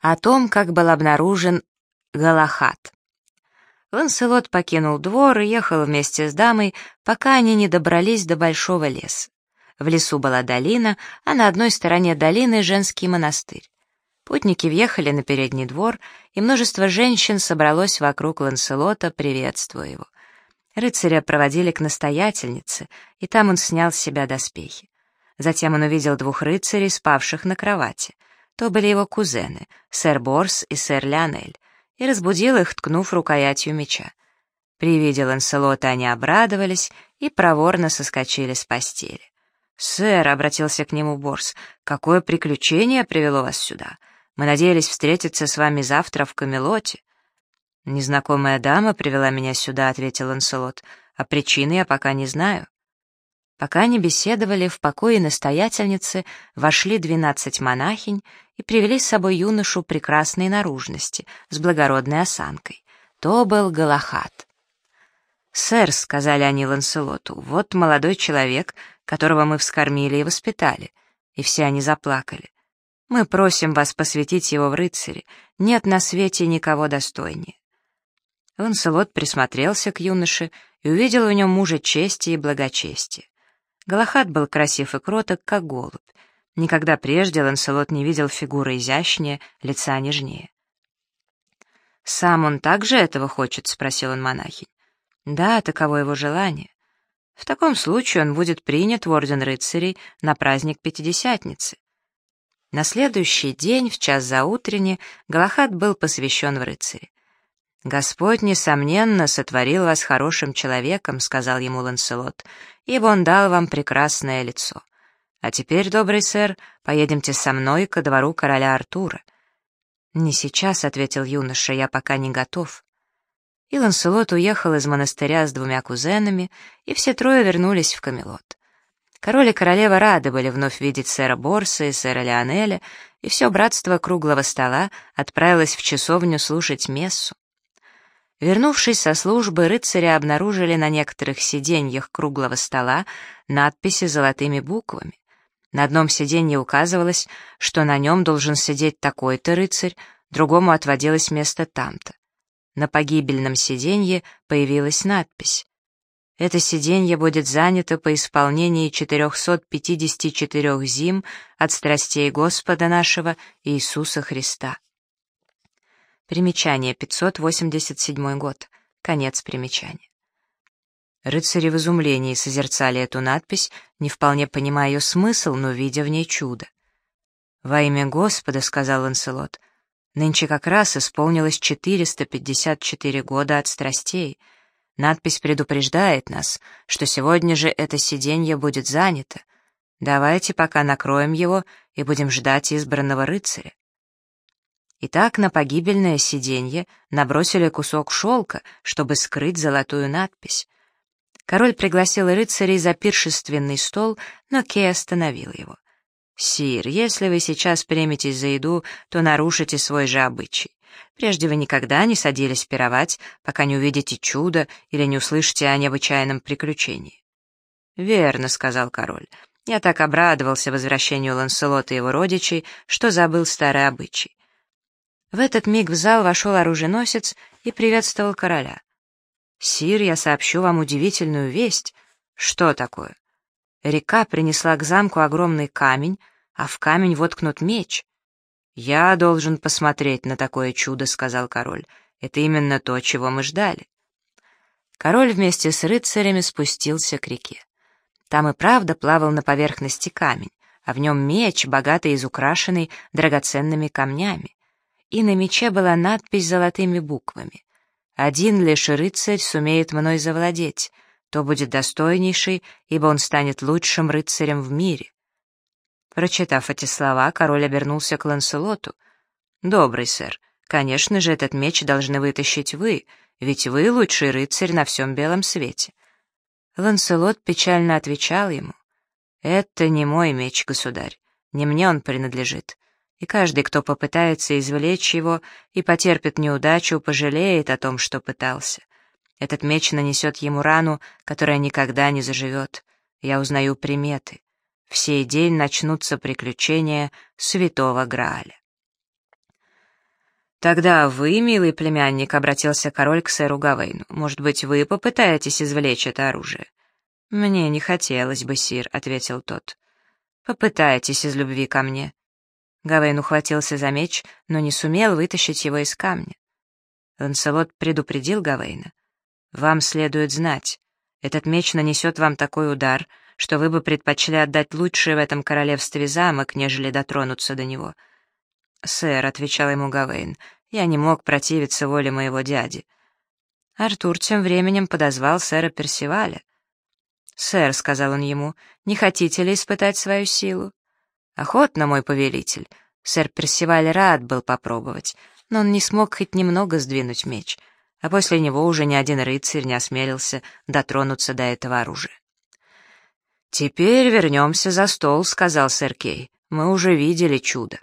О том, как был обнаружен Галахат. Ланселот покинул двор и ехал вместе с дамой, пока они не добрались до большого леса. В лесу была долина, а на одной стороне долины — женский монастырь. Путники въехали на передний двор, и множество женщин собралось вокруг Ланселота, приветствуя его. Рыцаря проводили к настоятельнице, и там он снял с себя доспехи. Затем он увидел двух рыцарей, спавших на кровати. То были его кузены, сэр Борс и сэр Леонель, и разбудил их, ткнув рукоятью меча. При виде Ланселота они обрадовались и проворно соскочили с постели. «Сэр», — обратился к нему Борс, — «какое приключение привело вас сюда? Мы надеялись встретиться с вами завтра в Камелоте». «Незнакомая дама привела меня сюда», — ответил Ланселот, — «а причины я пока не знаю». Пока они беседовали, в покое настоятельницы вошли двенадцать монахинь и привели с собой юношу прекрасной наружности, с благородной осанкой. То был Галахат. «Сэр», — сказали они Ланселоту, — «вот молодой человек, которого мы вскормили и воспитали». И все они заплакали. Мы просим вас посвятить его в рыцари. Нет на свете никого достойнее». Ланселот присмотрелся к юноше и увидел в нем мужа чести и благочестия. Галахад был красив и кроток, как голубь. Никогда прежде Ланселот не видел фигуры изящнее, лица нежнее. «Сам он также этого хочет?» — спросил он монахинь. «Да, таково его желание. В таком случае он будет принят в Орден рыцарей на праздник Пятидесятницы. На следующий день, в час заутренне, Галахад был посвящен в рыцари. «Господь, несомненно, сотворил вас хорошим человеком», — сказал ему Ланселот, «ибо он дал вам прекрасное лицо. А теперь, добрый сэр, поедемте со мной ко двору короля Артура». «Не сейчас», — ответил юноша, — «я пока не готов». И Ланселот уехал из монастыря с двумя кузенами, и все трое вернулись в Камелот. Король и королева рады были вновь видеть сэра Борса и сэра Леонеля, и все братство круглого стола отправилось в часовню слушать мессу. Вернувшись со службы, рыцари обнаружили на некоторых сиденьях круглого стола надписи золотыми буквами. На одном сиденье указывалось, что на нем должен сидеть такой-то рыцарь, другому отводилось место там-то. На погибельном сиденье появилась надпись это сиденье будет занято по исполнении 454 зим от страстей Господа нашего Иисуса Христа. Примечание, 587 год. Конец примечания. Рыцари в изумлении созерцали эту надпись, не вполне понимая ее смысл, но видя в ней чудо. «Во имя Господа», — сказал Ланселот, — «нынче как раз исполнилось 454 года от страстей». Надпись предупреждает нас, что сегодня же это сиденье будет занято. Давайте пока накроем его и будем ждать избранного рыцаря. Итак, на погибельное сиденье набросили кусок шелка, чтобы скрыть золотую надпись. Король пригласил рыцарей за пиршественный стол, но Кей остановил его. «Сир, если вы сейчас приметесь за еду, то нарушите свой же обычай. Прежде вы никогда не садились пировать, пока не увидите чудо или не услышите о необычайном приключении». «Верно», — сказал король. «Я так обрадовался возвращению Ланселота и его родичей, что забыл старый обычай». В этот миг в зал вошел оруженосец и приветствовал короля. «Сир, я сообщу вам удивительную весть». «Что такое?» Река принесла к замку огромный камень, а в камень воткнут меч. «Я должен посмотреть на такое чудо», — сказал король. «Это именно то, чего мы ждали». Король вместе с рыцарями спустился к реке. Там и правда плавал на поверхности камень, а в нем меч, богато изукрашенный драгоценными камнями. И на мече была надпись золотыми буквами. «Один лишь рыцарь сумеет мной завладеть, то будет достойнейший, ибо он станет лучшим рыцарем в мире». Прочитав эти слова, король обернулся к Ланселоту. «Добрый сэр, конечно же, этот меч должны вытащить вы, ведь вы лучший рыцарь на всем белом свете». Ланселот печально отвечал ему. «Это не мой меч, государь, не мне он принадлежит, и каждый, кто попытается извлечь его и потерпит неудачу, пожалеет о том, что пытался. Этот меч нанесет ему рану, которая никогда не заживет. Я узнаю приметы в сей день начнутся приключения святого Грааля. «Тогда вы, милый племянник», — обратился король к сэру Гавейну, «может быть, вы попытаетесь извлечь это оружие?» «Мне не хотелось бы, сир», — ответил тот. «Попытайтесь из любви ко мне». Гавейн ухватился за меч, но не сумел вытащить его из камня. Ланселот предупредил Гавейна. «Вам следует знать, этот меч нанесет вам такой удар, что вы бы предпочли отдать лучшее в этом королевстве замок, нежели дотронуться до него». «Сэр», — отвечал ему Гавейн, — «я не мог противиться воле моего дяди». Артур тем временем подозвал сэра Персиваля. «Сэр», — сказал он ему, — «не хотите ли испытать свою силу?» «Охотно, мой повелитель». Сэр Персиваль рад был попробовать, но он не смог хоть немного сдвинуть меч, а после него уже ни один рыцарь не осмелился дотронуться до этого оружия. «Теперь вернемся за стол», — сказал сэр Кей. «Мы уже видели чудо».